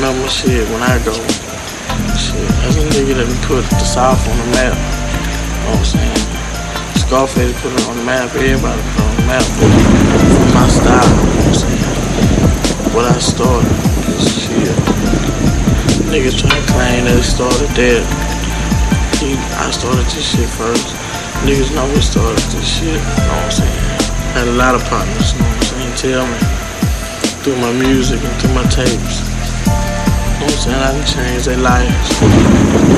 remember shit when I go. Shit, that's a nigga that put the South on the map. You know what I'm saying? Scarface put it on the map, everybody put it on the map. From my style, you know what I'm saying? What I started, shit. Niggas trying to claim that it started there. He, I started this shit first. Niggas know we started this shit, you know what I'm saying? Had a lot of partners, you know what I'm saying? Tell me through my music and through my tapes. I'm? I can change their lives.